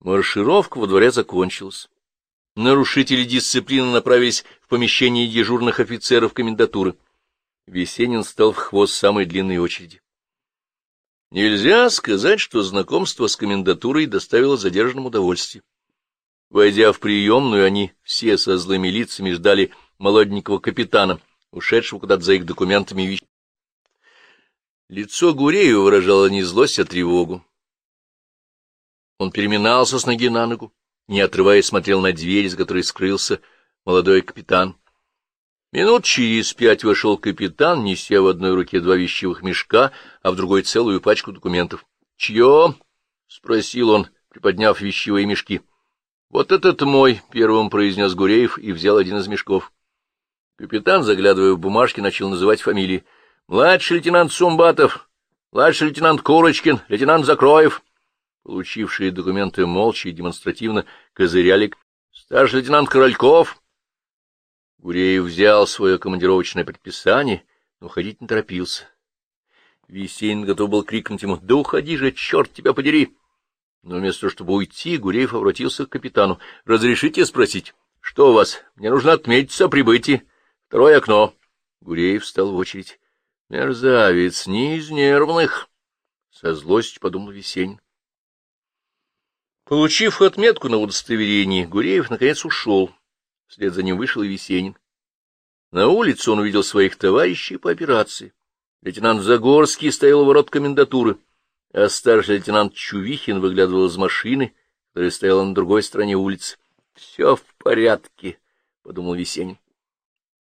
Маршировка во дворе закончилась. Нарушители дисциплины направились в помещение дежурных офицеров комендатуры. Весенин стал в хвост самой длинной очереди. Нельзя сказать, что знакомство с комендатурой доставило задержанным удовольствие. Войдя в приемную, они все со злыми лицами ждали молоденького капитана, ушедшего куда-то за их документами Лицо Гуреева выражало не злость, а тревогу. Он переминался с ноги на ногу, не отрываясь смотрел на дверь, из которой скрылся молодой капитан. Минут через пять вошел капитан, неся в одной руке два вещевых мешка, а в другой целую пачку документов. — Чье? — спросил он, приподняв вещевые мешки. — Вот этот мой, — первым произнес Гуреев и взял один из мешков. Капитан, заглядывая в бумажки, начал называть фамилии. — Младший лейтенант Сумбатов, младший лейтенант Курочкин, лейтенант Закроев. Получившие документы молча и демонстративно козыряли. — Старший лейтенант Корольков, Гуреев взял свое командировочное предписание, но уходить не торопился. Весенин готов был крикнуть ему «Да уходи же, черт тебя подери!» Но вместо того, чтобы уйти, Гуреев обратился к капитану. «Разрешите спросить, что у вас? Мне нужно отметиться о прибытии. Второе окно». Гуреев встал в очередь. «Мерзавец, не из нервных!» Со злостью подумал Весенин. Получив отметку на удостоверении, Гуреев наконец ушел. Вслед за ним вышел и Весенин. На улице он увидел своих товарищей по операции. Лейтенант Загорский стоял у ворот комендатуры, а старший лейтенант Чувихин выглядывал из машины, которая стояла на другой стороне улицы. — Все в порядке, — подумал Весенин.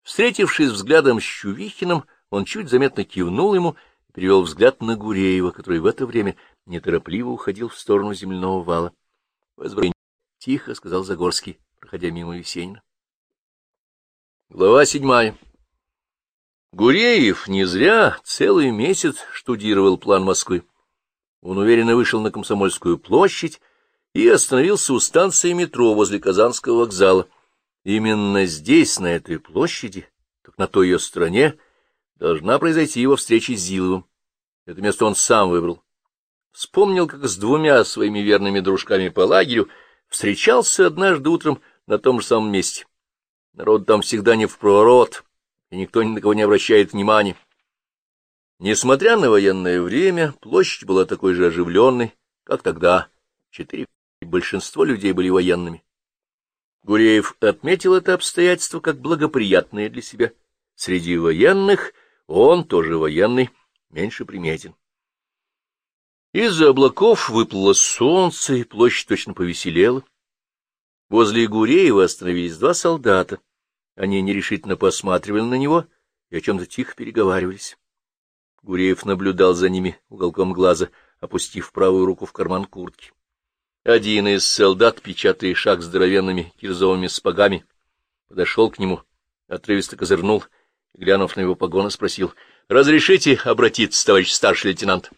Встретившись взглядом с Чувихиным, он чуть заметно кивнул ему и перевел взгляд на Гуреева, который в это время неторопливо уходил в сторону земляного вала. — Возвращение, — тихо сказал Загорский, проходя мимо Весенина. Глава седьмая. Гуреев не зря целый месяц штудировал план Москвы. Он уверенно вышел на Комсомольскую площадь и остановился у станции метро возле Казанского вокзала. Именно здесь, на этой площади, как на той ее стороне, должна произойти его встреча с Зиловым. Это место он сам выбрал. Вспомнил, как с двумя своими верными дружками по лагерю встречался однажды утром на том же самом месте. Народ там всегда не в проворот, и никто ни на кого не обращает внимания. Несмотря на военное время, площадь была такой же оживленной, как тогда. Четыре большинство людей были военными. Гуреев отметил это обстоятельство как благоприятное для себя. Среди военных он, тоже военный, меньше приметен. Из-за облаков выплыло солнце, и площадь точно повеселела. Возле Гуреева остановились два солдата. Они нерешительно посматривали на него и о чем-то тихо переговаривались. Гуреев наблюдал за ними уголком глаза, опустив правую руку в карман куртки. Один из солдат, печатая шаг здоровенными кирзовыми спагами, подошел к нему, отрывисто козырнул и, глянув на его погоны, спросил, — Разрешите обратиться, товарищ старший лейтенант? —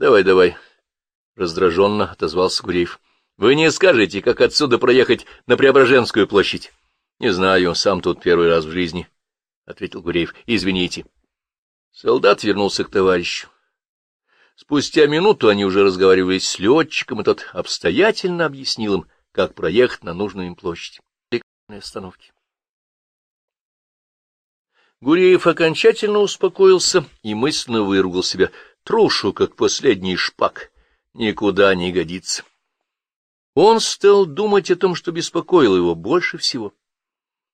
Давай, давай, — раздраженно отозвался Гуреев. — Вы не скажете, как отсюда проехать на Преображенскую площадь? — Не знаю, сам тут первый раз в жизни, — ответил Гуреев. — Извините. Солдат вернулся к товарищу. Спустя минуту они уже разговаривали с летчиком, и тот обстоятельно объяснил им, как проехать на нужную им площадь. остановки. Гуреев окончательно успокоился и мысленно выругал себя. Трушу, как последний шпак, никуда не годится. Он стал думать о том, что беспокоило его больше всего.